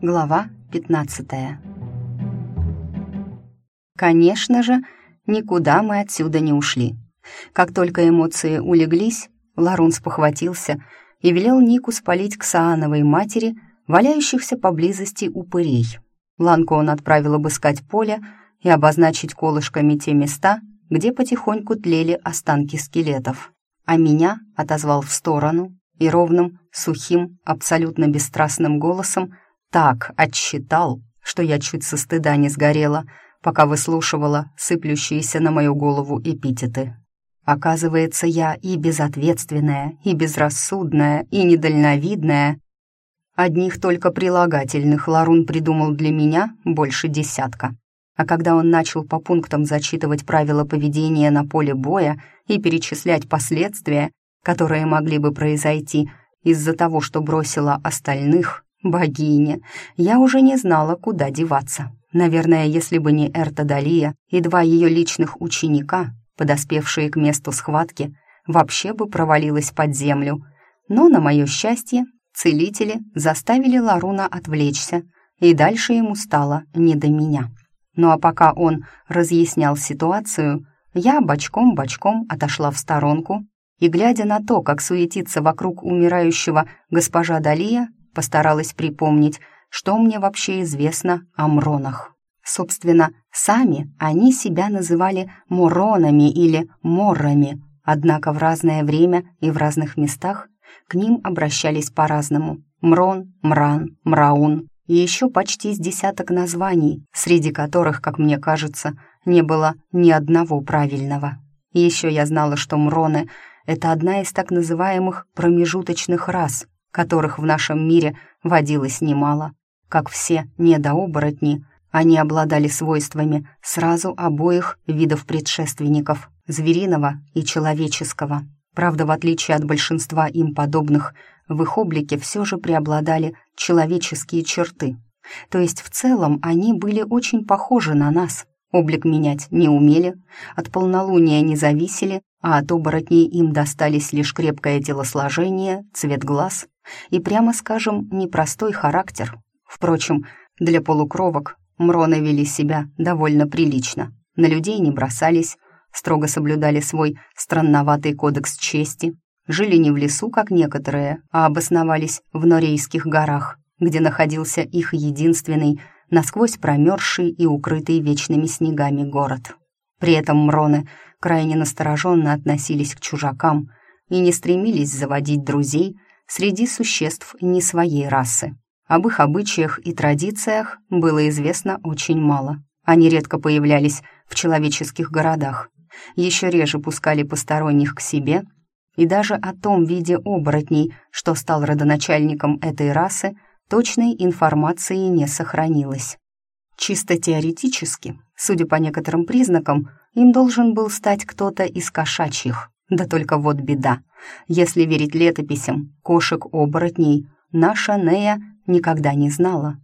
Глава 15 Конечно же, никуда мы отсюда не ушли. Как только эмоции улеглись, Ларун спохватился и велел Нику спалить к Саановой матери валяющихся поблизости упырей. Ланку он отправил обыскать поле и обозначить колышками те места, где потихоньку тлели останки скелетов. А меня отозвал в сторону и ровным, сухим, абсолютно бесстрастным голосом так отсчитал, что я чуть со стыда не сгорела, пока выслушивала сыплющиеся на мою голову эпитеты. Оказывается, я и безответственная, и безрассудная, и недальновидная. Одних только прилагательных Ларун придумал для меня больше десятка. А когда он начал по пунктам зачитывать правила поведения на поле боя и перечислять последствия, которые могли бы произойти из-за того, что бросила остальных, богиня, я уже не знала, куда деваться. Наверное, если бы не Эрта Далия и два ее личных ученика, подоспевшие к месту схватки, вообще бы провалилась под землю. Но, на мое счастье, целители заставили Ларуна отвлечься, и дальше ему стало не до меня. Ну а пока он разъяснял ситуацию, я бочком-бочком отошла в сторонку и, глядя на то, как суетится вокруг умирающего госпожа Далия, постаралась припомнить, что мне вообще известно о Мронах. Собственно, сами они себя называли Моронами или Моррами, однако в разное время и в разных местах к ним обращались по-разному. Мрон, Мран, Мраун и еще почти с десяток названий, среди которых, как мне кажется, не было ни одного правильного. Еще я знала, что Мроны это одна из так называемых промежуточных рас, которых в нашем мире водилось немало. Как все недооборотни, они обладали свойствами сразу обоих видов предшественников – звериного и человеческого. Правда, в отличие от большинства им подобных, в их облике все же преобладали человеческие черты. То есть в целом они были очень похожи на нас. Облик менять не умели, от полнолуния не зависели а от оборотней им достались лишь крепкое телосложение, цвет глаз и, прямо скажем, непростой характер. Впрочем, для полукровок мроны вели себя довольно прилично. На людей не бросались, строго соблюдали свой странноватый кодекс чести, жили не в лесу, как некоторые, а обосновались в Норейских горах, где находился их единственный, насквозь промерзший и укрытый вечными снегами город. При этом мроны крайне настороженно относились к чужакам и не стремились заводить друзей среди существ не своей расы. Об их обычаях и традициях было известно очень мало. Они редко появлялись в человеческих городах, еще реже пускали посторонних к себе, и даже о том виде оборотней, что стал родоначальником этой расы, точной информации не сохранилось. Чисто теоретически, судя по некоторым признакам, им должен был стать кто-то из кошачьих. Да только вот беда. Если верить летописям, кошек-оборотней наша Нея никогда не знала.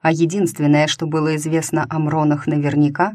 А единственное, что было известно о Мронах наверняка,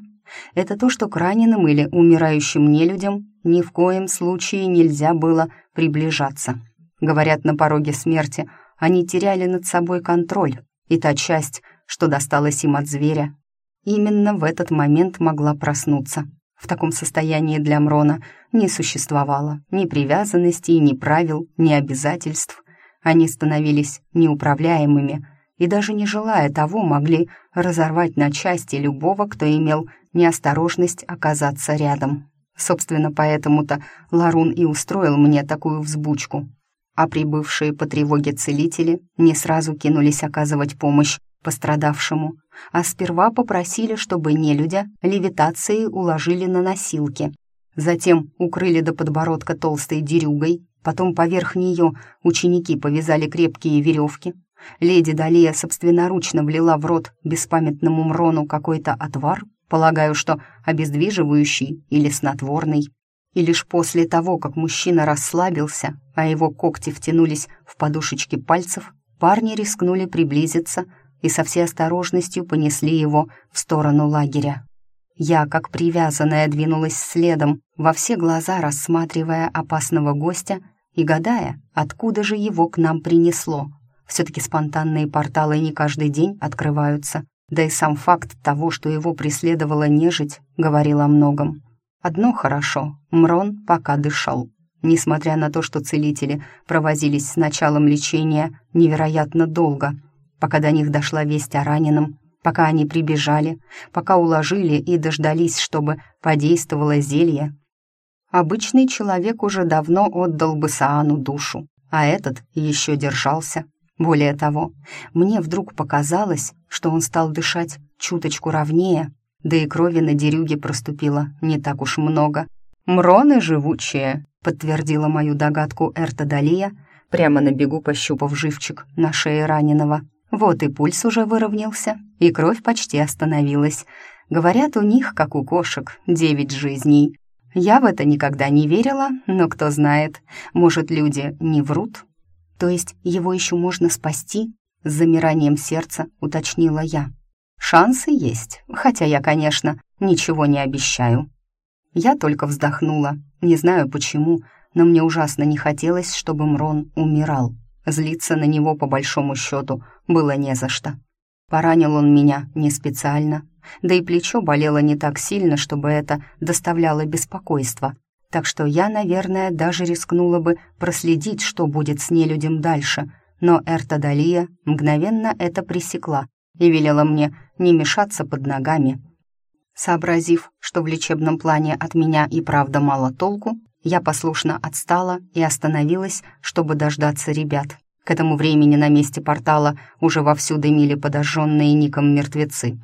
это то, что к раненым или умирающим нелюдям ни в коем случае нельзя было приближаться. Говорят, на пороге смерти они теряли над собой контроль, и та часть, что досталась им от зверя, именно в этот момент могла проснуться. В таком состоянии для Мрона не существовало ни привязанностей, ни правил, ни обязательств. Они становились неуправляемыми и даже не желая того, могли разорвать на части любого, кто имел неосторожность оказаться рядом. Собственно, поэтому-то Ларун и устроил мне такую взбучку. А прибывшие по тревоге целители не сразу кинулись оказывать помощь пострадавшему, а сперва попросили, чтобы нелюдя левитацией уложили на носилки. Затем укрыли до подбородка толстой дерюгой, потом поверх нее ученики повязали крепкие веревки. Леди Далия собственноручно влила в рот беспамятному Мрону какой-то отвар, полагаю, что обездвиживающий или снотворный. И лишь после того, как мужчина расслабился, а его когти втянулись в подушечки пальцев, парни рискнули приблизиться и со всей осторожностью понесли его в сторону лагеря. Я, как привязанная, двинулась следом, во все глаза рассматривая опасного гостя и гадая, откуда же его к нам принесло. Все-таки спонтанные порталы не каждый день открываются. Да и сам факт того, что его преследовала нежить, говорил о многом. Одно хорошо, Мрон пока дышал. Несмотря на то, что целители провозились с началом лечения невероятно долго, пока до них дошла весть о раненом, пока они прибежали, пока уложили и дождались, чтобы подействовало зелье, обычный человек уже давно отдал бы Саану душу, а этот еще держался. Более того, мне вдруг показалось, что он стал дышать чуточку ровнее, да и крови на дерюге проступило не так уж много. «Мроны живучие», — подтвердила мою догадку Эртадалия, прямо на бегу пощупав живчик на шее раненого. Вот и пульс уже выровнялся, и кровь почти остановилась. Говорят, у них, как у кошек, девять жизней. Я в это никогда не верила, но кто знает, может, люди не врут. То есть его еще можно спасти? С замиранием сердца уточнила я. Шансы есть, хотя я, конечно, ничего не обещаю. Я только вздохнула, не знаю почему, но мне ужасно не хотелось, чтобы Мрон умирал. Злиться на него, по большому счету, было не за что. Поранил он меня не специально, да и плечо болело не так сильно, чтобы это доставляло беспокойство. Так что я, наверное, даже рискнула бы проследить, что будет с нелюдем дальше, но Эртадалия мгновенно это пресекла и велела мне не мешаться под ногами. Сообразив, что в лечебном плане от меня и правда мало толку, я послушно отстала и остановилась, чтобы дождаться ребят. К этому времени на месте портала уже вовсю дымили подожженные ником мертвецы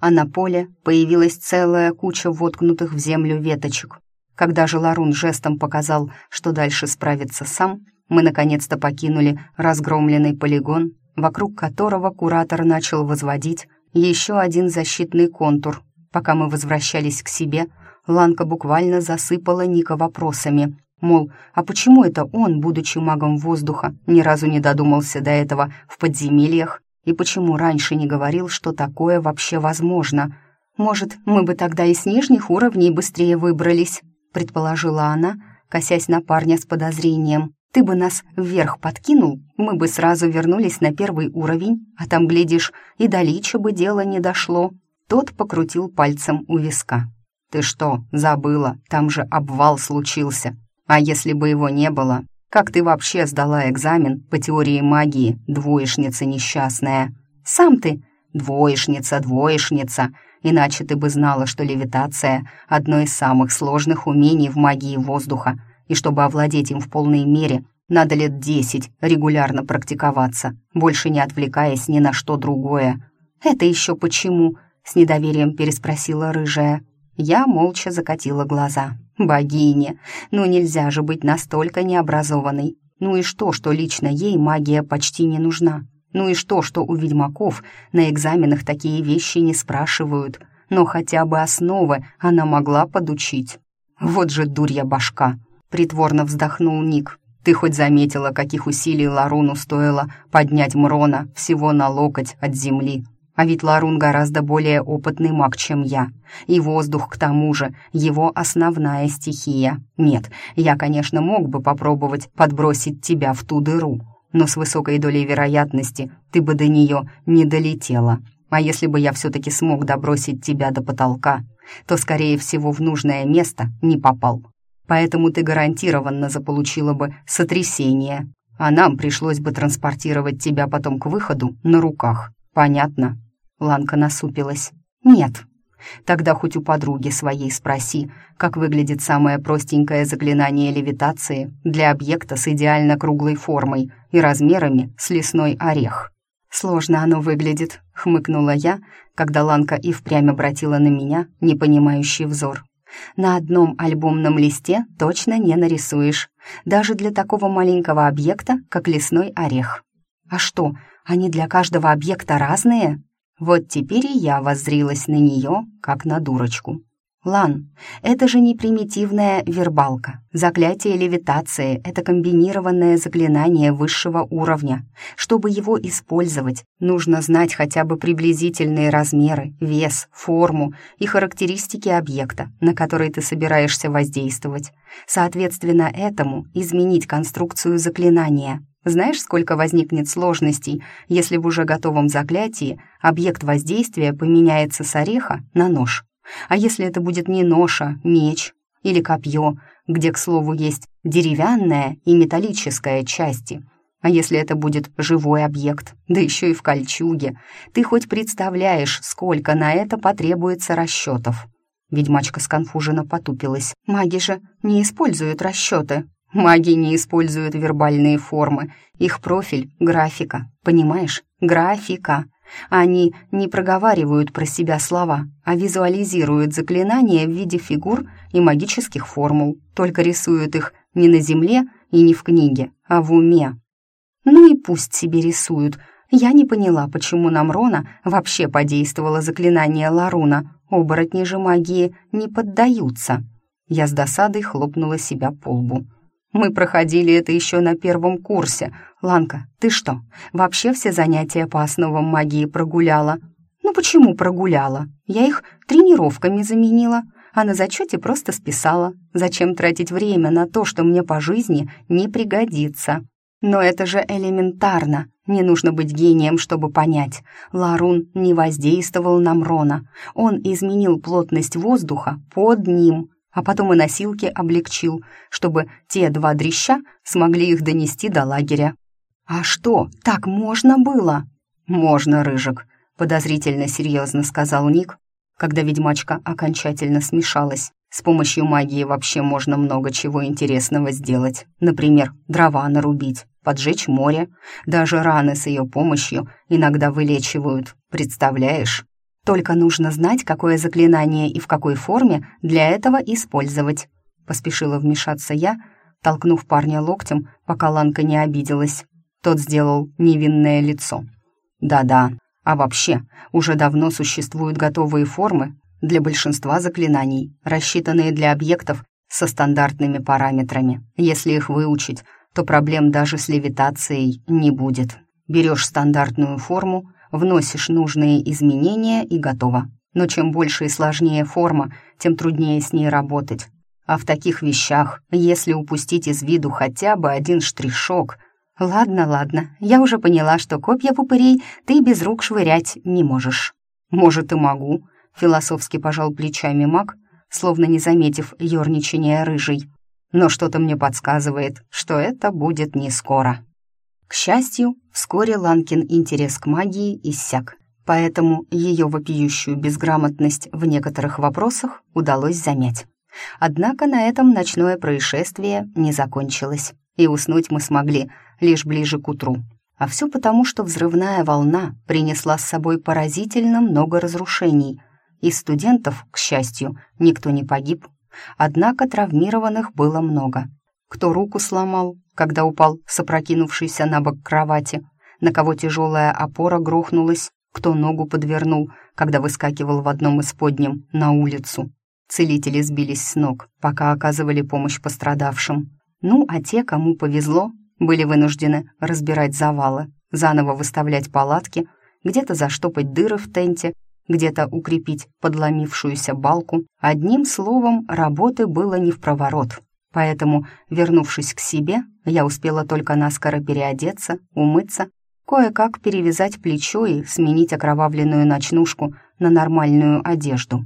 а на поле появилась целая куча воткнутых в землю веточек. Когда же Ларун жестом показал, что дальше справится сам, мы наконец-то покинули разгромленный полигон, вокруг которого куратор начал возводить еще один защитный контур. Пока мы возвращались к себе, Ланка буквально засыпала Ника вопросами. Мол, а почему это он, будучи магом воздуха, ни разу не додумался до этого в подземельях и почему раньше не говорил, что такое вообще возможно? Может, мы бы тогда и с нижних уровней быстрее выбрались, предположила она, косясь на парня с подозрением. Ты бы нас вверх подкинул, мы бы сразу вернулись на первый уровень, а там, глядишь, и до лича бы дело не дошло. Тот покрутил пальцем у виска. «Ты что, забыла? Там же обвал случился. А если бы его не было, как ты вообще сдала экзамен по теории магии, двоечница несчастная? Сам ты двоечница, двоечница, иначе ты бы знала, что левитация — одно из самых сложных умений в магии воздуха, и чтобы овладеть им в полной мере, надо лет десять регулярно практиковаться, больше не отвлекаясь ни на что другое. «Это еще почему?» — с недоверием переспросила рыжая. Я молча закатила глаза. Богиня, ну нельзя же быть настолько необразованной. Ну и что, что лично ей магия почти не нужна? Ну и что, что у ведьмаков на экзаменах такие вещи не спрашивают? Но хотя бы основы она могла подучить. Вот же дурья башка. Притворно вздохнул Ник. Ты хоть заметила, каких усилий Ларуну стоило поднять Мрона всего на локоть от земли? А ведь Ларун гораздо более опытный маг, чем я. И воздух, к тому же, его основная стихия. Нет, я, конечно, мог бы попробовать подбросить тебя в ту дыру, но с высокой долей вероятности ты бы до нее не долетела. А если бы я все-таки смог добросить тебя до потолка, то, скорее всего, в нужное место не попал. Поэтому ты гарантированно заполучила бы сотрясение, а нам пришлось бы транспортировать тебя потом к выходу на руках. Понятно?» Ланка насупилась. «Нет. Тогда хоть у подруги своей спроси, как выглядит самое простенькое заклинание левитации для объекта с идеально круглой формой и размерами с лесной орех». «Сложно оно выглядит», — хмыкнула я, когда Ланка и впрямь обратила на меня непонимающий взор. «На одном альбомном листе точно не нарисуешь, даже для такого маленького объекта, как лесной орех. А что, они для каждого объекта разные?» Вот теперь и я воззрилась на нее, как на дурочку. Лан, это же не примитивная вербалка. Заклятие левитации — это комбинированное заклинание высшего уровня. Чтобы его использовать, нужно знать хотя бы приблизительные размеры, вес, форму и характеристики объекта, на который ты собираешься воздействовать. Соответственно, этому изменить конструкцию заклинания. Знаешь, сколько возникнет сложностей, если в уже готовом заклятии объект воздействия поменяется с ореха на нож? А если это будет не ноша, меч или копье, где, к слову, есть деревянная и металлическая части? А если это будет живой объект, да еще и в кольчуге, ты хоть представляешь, сколько на это потребуется расчетов?» Ведьмачка сконфуженно потупилась. «Маги же не используют расчеты. Маги не используют вербальные формы. Их профиль — графика. Понимаешь? Графика. Они не проговаривают про себя слова, а визуализируют заклинания в виде фигур и магических формул, только рисуют их не на земле и не в книге, а в уме. Ну и пусть себе рисуют. Я не поняла, почему на Мрона вообще подействовало заклинание Ларуна. Оборотни же магии не поддаются. Я с досадой хлопнула себя по лбу. Мы проходили это еще на первом курсе. Ланка, ты что, вообще все занятия по основам магии прогуляла? Ну почему прогуляла? Я их тренировками заменила, а на зачете просто списала. Зачем тратить время на то, что мне по жизни не пригодится? Но это же элементарно. Не нужно быть гением, чтобы понять. Ларун не воздействовал на Мрона. Он изменил плотность воздуха под ним а потом и носилки облегчил, чтобы те два дрища смогли их донести до лагеря. «А что, так можно было?» «Можно, Рыжик», — подозрительно серьезно сказал Ник, когда ведьмачка окончательно смешалась. С помощью магии вообще можно много чего интересного сделать. Например, дрова нарубить, поджечь море. Даже раны с ее помощью иногда вылечивают. Представляешь? Только нужно знать, какое заклинание и в какой форме для этого использовать. Поспешила вмешаться я, толкнув парня локтем, пока Ланка не обиделась. Тот сделал невинное лицо. «Да-да, а вообще, уже давно существуют готовые формы для большинства заклинаний, рассчитанные для объектов со стандартными параметрами. Если их выучить, то проблем даже с левитацией не будет. Берешь стандартную форму, вносишь нужные изменения и готово. Но чем больше и сложнее форма, тем труднее с ней работать. А в таких вещах, если упустить из виду хотя бы один штришок... Ладно, ладно, я уже поняла, что копья пупырей ты без рук швырять не можешь. Может, и могу, философски пожал плечами маг, словно не заметив ерничания рыжий. Но что-то мне подсказывает, что это будет не скоро. К счастью, вскоре Ланкин интерес к магии иссяк, поэтому ее вопиющую безграмотность в некоторых вопросах удалось замять. Однако на этом ночное происшествие не закончилось, и уснуть мы смогли лишь ближе к утру. А все потому, что взрывная волна принесла с собой поразительно много разрушений. Из студентов, к счастью, никто не погиб, однако травмированных было много. Кто руку сломал, когда упал с на бок кровати, на кого тяжелая опора грохнулась, кто ногу подвернул, когда выскакивал в одном из подням на улицу. Целители сбились с ног, пока оказывали помощь пострадавшим. Ну, а те, кому повезло, были вынуждены разбирать завалы, заново выставлять палатки, где-то заштопать дыры в тенте, где-то укрепить подломившуюся балку. Одним словом, работы было не в проворот. Поэтому, вернувшись к себе, я успела только наскоро переодеться, умыться, кое-как перевязать плечо и сменить окровавленную ночнушку на нормальную одежду.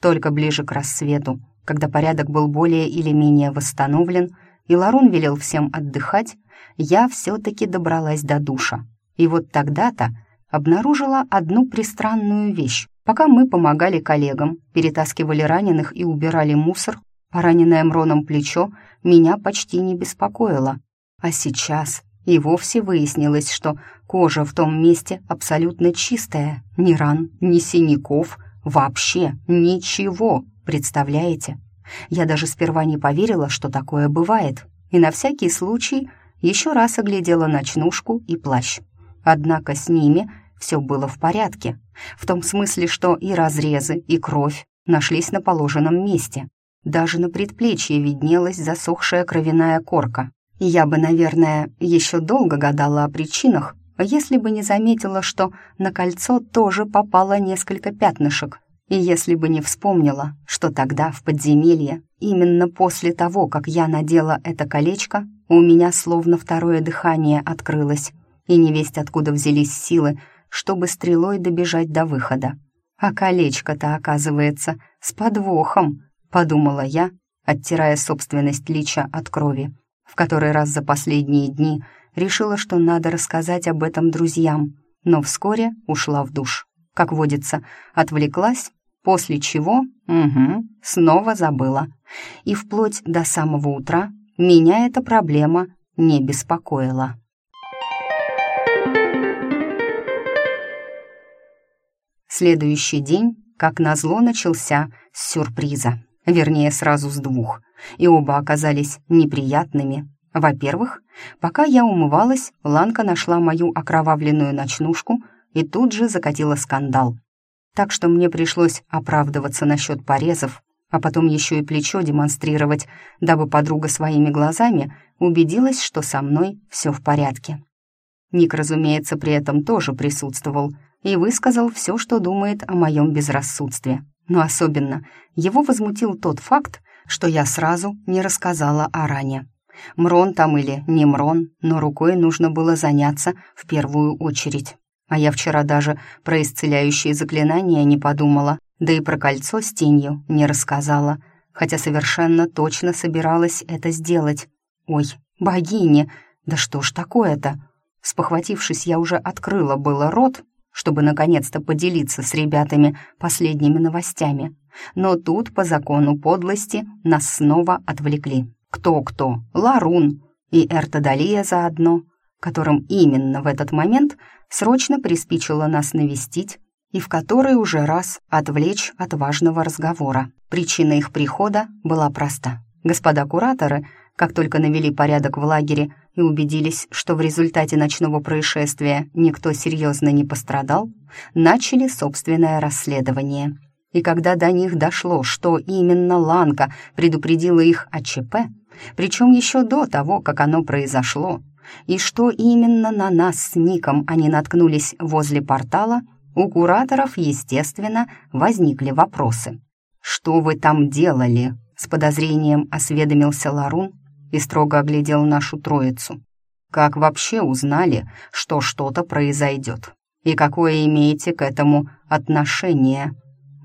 Только ближе к рассвету, когда порядок был более или менее восстановлен, и Ларун велел всем отдыхать, я все-таки добралась до душа. И вот тогда-то обнаружила одну пристранную вещь. Пока мы помогали коллегам, перетаскивали раненых и убирали мусор, Пораненное Мроном плечо меня почти не беспокоило. А сейчас и вовсе выяснилось, что кожа в том месте абсолютно чистая. Ни ран, ни синяков, вообще ничего, представляете? Я даже сперва не поверила, что такое бывает, и на всякий случай еще раз оглядела ночнушку и плащ. Однако с ними все было в порядке, в том смысле, что и разрезы, и кровь нашлись на положенном месте. Даже на предплечье виднелась засохшая кровяная корка. И я бы, наверное, еще долго гадала о причинах, если бы не заметила, что на кольцо тоже попало несколько пятнышек, и если бы не вспомнила, что тогда в подземелье, именно после того, как я надела это колечко, у меня словно второе дыхание открылось, и невесть откуда взялись силы, чтобы стрелой добежать до выхода. А колечко-то, оказывается, с подвохом, подумала я, оттирая собственность лича от крови, в который раз за последние дни решила, что надо рассказать об этом друзьям, но вскоре ушла в душ. Как водится, отвлеклась после чего, угу, снова забыла. И вплоть до самого утра меня эта проблема не беспокоила. Следующий день, как назло, начался с сюрприза. Вернее, сразу с двух. И оба оказались неприятными. Во-первых, пока я умывалась, Ланка нашла мою окровавленную ночнушку и тут же закатила скандал так что мне пришлось оправдываться насчет порезов, а потом еще и плечо демонстрировать, дабы подруга своими глазами убедилась, что со мной все в порядке. Ник, разумеется, при этом тоже присутствовал и высказал все, что думает о моем безрассудстве. Но особенно его возмутил тот факт, что я сразу не рассказала о ране. Мрон там или не Мрон, но рукой нужно было заняться в первую очередь. А я вчера даже про исцеляющие заклинания не подумала, да и про кольцо с тенью не рассказала, хотя совершенно точно собиралась это сделать. Ой, богини, да что ж такое-то? Спохватившись, я уже открыла было рот, чтобы наконец-то поделиться с ребятами последними новостями. Но тут, по закону подлости, нас снова отвлекли. Кто-кто? Ларун и Эртодалия заодно, которым именно в этот момент срочно приспичило нас навестить и в которой уже раз отвлечь от важного разговора. Причина их прихода была проста. Господа кураторы, как только навели порядок в лагере и убедились, что в результате ночного происшествия никто серьезно не пострадал, начали собственное расследование. И когда до них дошло, что именно Ланка предупредила их о ЧП, причем еще до того, как оно произошло, и что именно на нас с Ником они наткнулись возле портала, у кураторов, естественно, возникли вопросы. «Что вы там делали?» — с подозрением осведомился Ларун и строго оглядел нашу троицу. «Как вообще узнали, что что-то произойдет? И какое имеете к этому отношение?»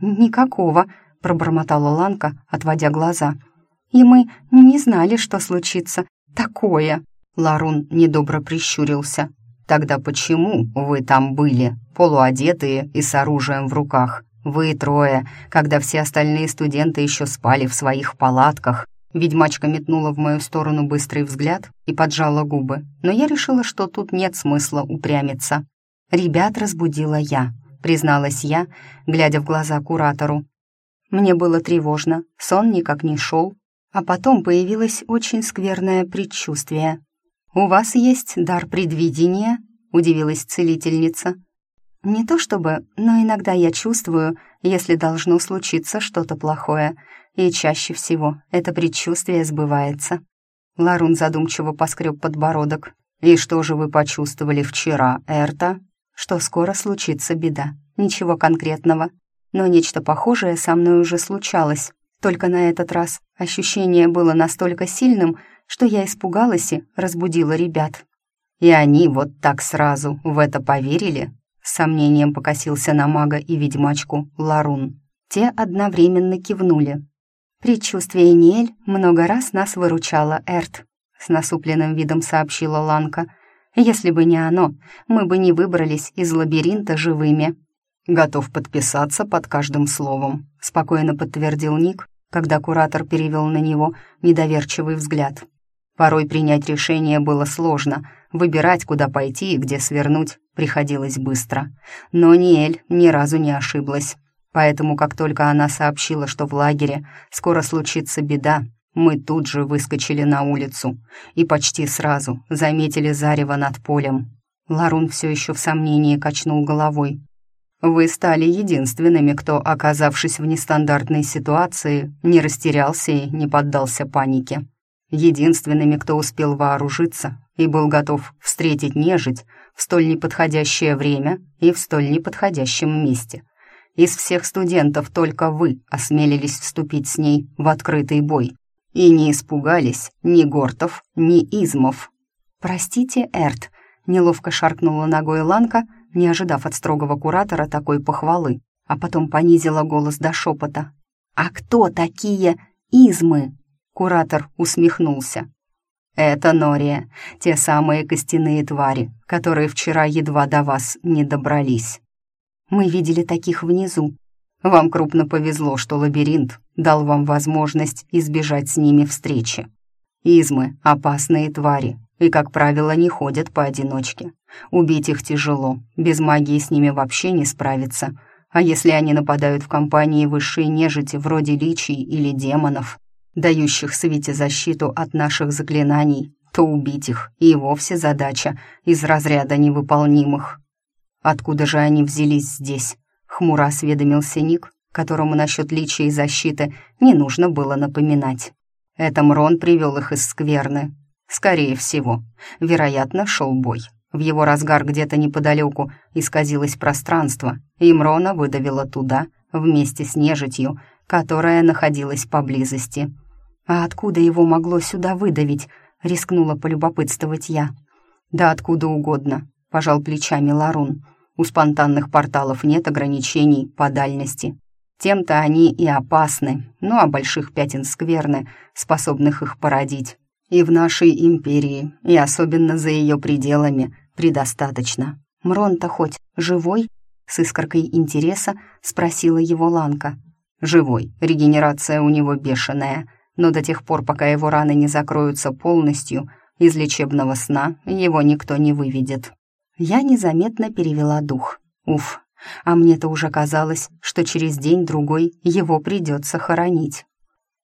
«Никакого», — пробормотала Ланка, отводя глаза. «И мы не знали, что случится такое». Ларун недобро прищурился. «Тогда почему вы там были, полуодетые и с оружием в руках? Вы трое, когда все остальные студенты еще спали в своих палатках». Ведьмачка метнула в мою сторону быстрый взгляд и поджала губы, но я решила, что тут нет смысла упрямиться. «Ребят разбудила я», — призналась я, глядя в глаза куратору. Мне было тревожно, сон никак не шел, а потом появилось очень скверное предчувствие. «У вас есть дар предвидения?» — удивилась целительница. «Не то чтобы, но иногда я чувствую, если должно случиться что-то плохое, и чаще всего это предчувствие сбывается». Ларун задумчиво поскреб подбородок. «И что же вы почувствовали вчера, Эрта?» «Что скоро случится беда. Ничего конкретного. Но нечто похожее со мной уже случалось. Только на этот раз ощущение было настолько сильным, что я испугалась и разбудила ребят. И они вот так сразу в это поверили? С сомнением покосился на мага и ведьмачку Ларун. Те одновременно кивнули. «Предчувствие Ниэль много раз нас выручало, Эрт», — с насупленным видом сообщила Ланка. «Если бы не оно, мы бы не выбрались из лабиринта живыми». «Готов подписаться под каждым словом», — спокойно подтвердил Ник, когда куратор перевел на него недоверчивый взгляд. Порой принять решение было сложно, выбирать, куда пойти и где свернуть, приходилось быстро. Но Ниэль ни разу не ошиблась. Поэтому, как только она сообщила, что в лагере скоро случится беда, мы тут же выскочили на улицу и почти сразу заметили зарево над полем. Ларун все еще в сомнении качнул головой. вы стали единственными, кто, оказавшись в нестандартной ситуации, не растерялся и не поддался панике. Единственными, кто успел вооружиться и был готов встретить нежить в столь неподходящее время и в столь неподходящем месте. Из всех студентов только вы осмелились вступить с ней в открытый бой и не испугались ни Гортов, ни Измов. «Простите, Эрт», — неловко шаркнула ногой Ланка, не ожидав от строгого куратора такой похвалы, а потом понизила голос до шепота. «А кто такие Измы?» Куратор усмехнулся. «Это Нория, те самые костяные твари, которые вчера едва до вас не добрались. Мы видели таких внизу. Вам крупно повезло, что лабиринт дал вам возможность избежать с ними встречи. Измы — опасные твари, и, как правило, не ходят поодиночке. Убить их тяжело, без магии с ними вообще не справиться. А если они нападают в компании высшей нежити, вроде личий или демонов, дающих свете защиту от наших заклинаний, то убить их и вовсе задача из разряда невыполнимых. Откуда же они взялись здесь? Хмуро осведомился Ник, которому насчет личия и защиты не нужно было напоминать. Это Мрон привел их из скверны. Скорее всего. Вероятно, шел бой. В его разгар где-то неподалеку исказилось пространство, и Мрона выдавило туда, вместе с нежитью, которая находилась поблизости. «А откуда его могло сюда выдавить?» — рискнула полюбопытствовать я. «Да откуда угодно», — пожал плечами Ларун. «У спонтанных порталов нет ограничений по дальности. Тем-то они и опасны, ну а больших пятен скверны, способных их породить. И в нашей империи, и особенно за ее пределами, предостаточно. Мрон-то хоть живой?» С искоркой интереса спросила его Ланка. «Живой, регенерация у него бешеная», но до тех пор, пока его раны не закроются полностью, из лечебного сна его никто не выведет. Я незаметно перевела дух. Уф, а мне-то уже казалось, что через день-другой его придется хоронить.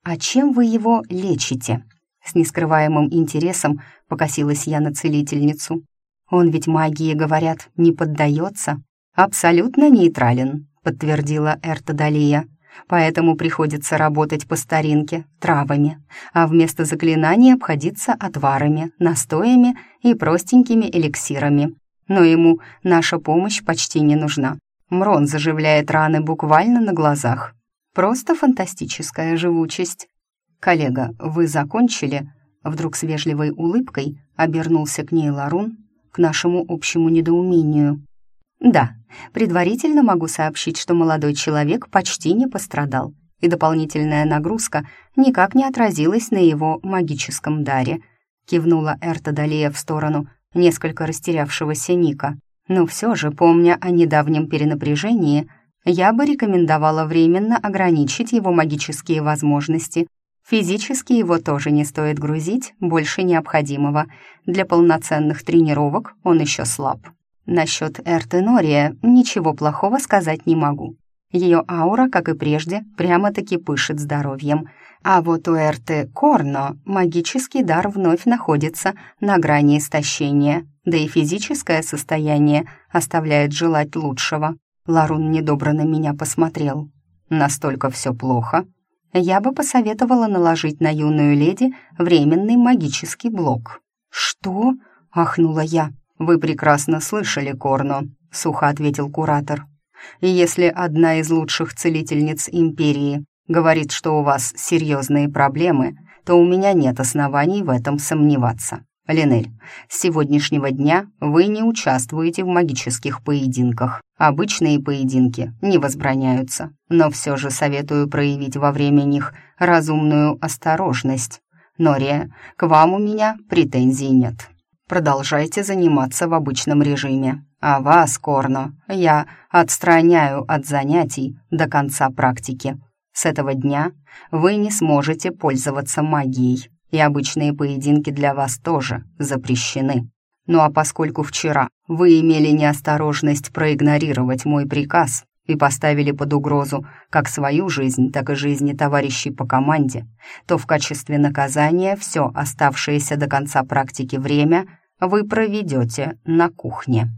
«А чем вы его лечите?» С нескрываемым интересом покосилась я на целительницу. «Он ведь магии, говорят, не поддается?» «Абсолютно нейтрален», — подтвердила Эртодалия поэтому приходится работать по старинке, травами, а вместо заклинаний обходиться отварами, настоями и простенькими эликсирами. Но ему наша помощь почти не нужна. Мрон заживляет раны буквально на глазах. Просто фантастическая живучесть. «Коллега, вы закончили?» Вдруг с вежливой улыбкой обернулся к ней Ларун к нашему общему недоумению. Да, предварительно могу сообщить, что молодой человек почти не пострадал, и дополнительная нагрузка никак не отразилась на его магическом даре. Кивнула Эрта Далия в сторону несколько растерявшегося Ника. Но все же, помня о недавнем перенапряжении, я бы рекомендовала временно ограничить его магические возможности. Физически его тоже не стоит грузить больше необходимого. Для полноценных тренировок он еще слаб. Насчет Эртенория ничего плохого сказать не могу. Ее аура, как и прежде, прямо-таки пышет здоровьем. А вот у Эрты Корно магический дар вновь находится на грани истощения, да и физическое состояние оставляет желать лучшего. Ларун недобро на меня посмотрел. Настолько все плохо. Я бы посоветовала наложить на юную леди временный магический блок. «Что?» — ахнула я. «Вы прекрасно слышали, Корно», — сухо ответил куратор. «И если одна из лучших целительниц Империи говорит, что у вас серьезные проблемы, то у меня нет оснований в этом сомневаться. Линель, с сегодняшнего дня вы не участвуете в магических поединках. Обычные поединки не возбраняются, но все же советую проявить во время них разумную осторожность. Нория, к вам у меня претензий нет» продолжайте заниматься в обычном режиме. А вас, Корно, я отстраняю от занятий до конца практики. С этого дня вы не сможете пользоваться магией, и обычные поединки для вас тоже запрещены. Ну а поскольку вчера вы имели неосторожность проигнорировать мой приказ и поставили под угрозу как свою жизнь, так и жизни товарищей по команде, то в качестве наказания все оставшееся до конца практики время вы проведете на кухне.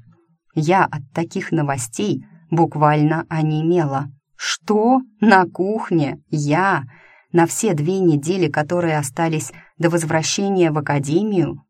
Я от таких новостей буквально онемела. «Что? На кухне? Я? На все две недели, которые остались до возвращения в академию?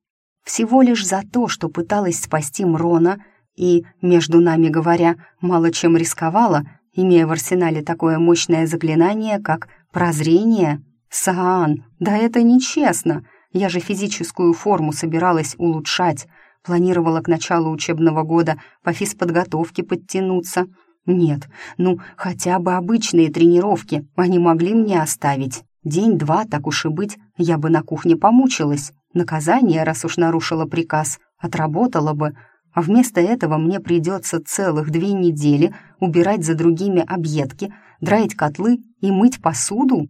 Всего лишь за то, что пыталась спасти Мрона и, между нами говоря, мало чем рисковала, имея в арсенале такое мощное заклинание, как «прозрение»? Саан, да это нечестно! Я же физическую форму собиралась улучшать, планировала к началу учебного года по физподготовке подтянуться. Нет, ну, хотя бы обычные тренировки они могли мне оставить. День-два, так уж и быть, я бы на кухне помучилась. Наказание, раз уж нарушила приказ, отработала бы, а вместо этого мне придется целых две недели убирать за другими объедки, драить котлы и мыть посуду.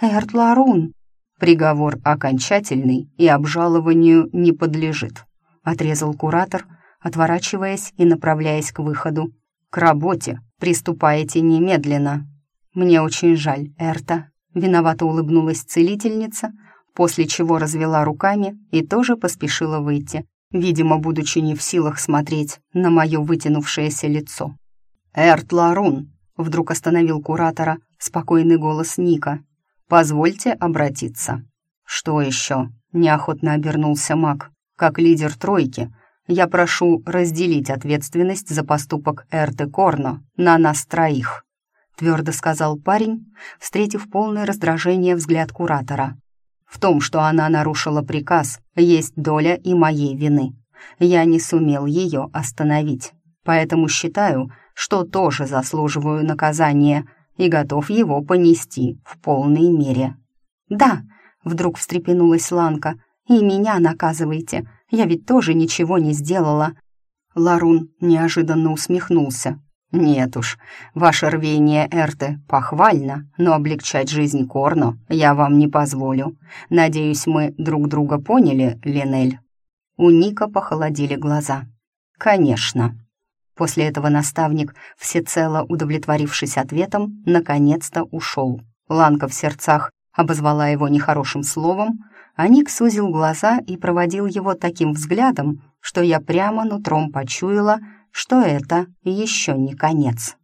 Эрт Ларун, Приговор окончательный и обжалованию не подлежит, отрезал куратор, отворачиваясь и направляясь к выходу. К работе приступаете немедленно. Мне очень жаль, Эрта. Виновато улыбнулась целительница, после чего развела руками и тоже поспешила выйти, видимо, будучи не в силах смотреть на мое вытянувшееся лицо. «Эрт Ларун!» — вдруг остановил куратора спокойный голос Ника, Позвольте обратиться». «Что еще?» — неохотно обернулся маг. «Как лидер тройки, я прошу разделить ответственность за поступок Эрты Корно на нас троих», — твердо сказал парень, встретив полное раздражение взгляд куратора. «В том, что она нарушила приказ, есть доля и моей вины. Я не сумел ее остановить, поэтому считаю, что тоже заслуживаю наказания и готов его понести в полной мере. «Да», — вдруг встрепенулась Ланка, — «и меня наказывайте, я ведь тоже ничего не сделала». Ларун неожиданно усмехнулся. «Нет уж, ваше рвение, Эрте, похвально, но облегчать жизнь Корно я вам не позволю. Надеюсь, мы друг друга поняли, Ленель?» У Ника похолодели глаза. «Конечно». После этого наставник, всецело удовлетворившись ответом, наконец-то ушел. Ланка в сердцах обозвала его нехорошим словом, а сузил глаза и проводил его таким взглядом, что я прямо нутром почуяла, что это еще не конец.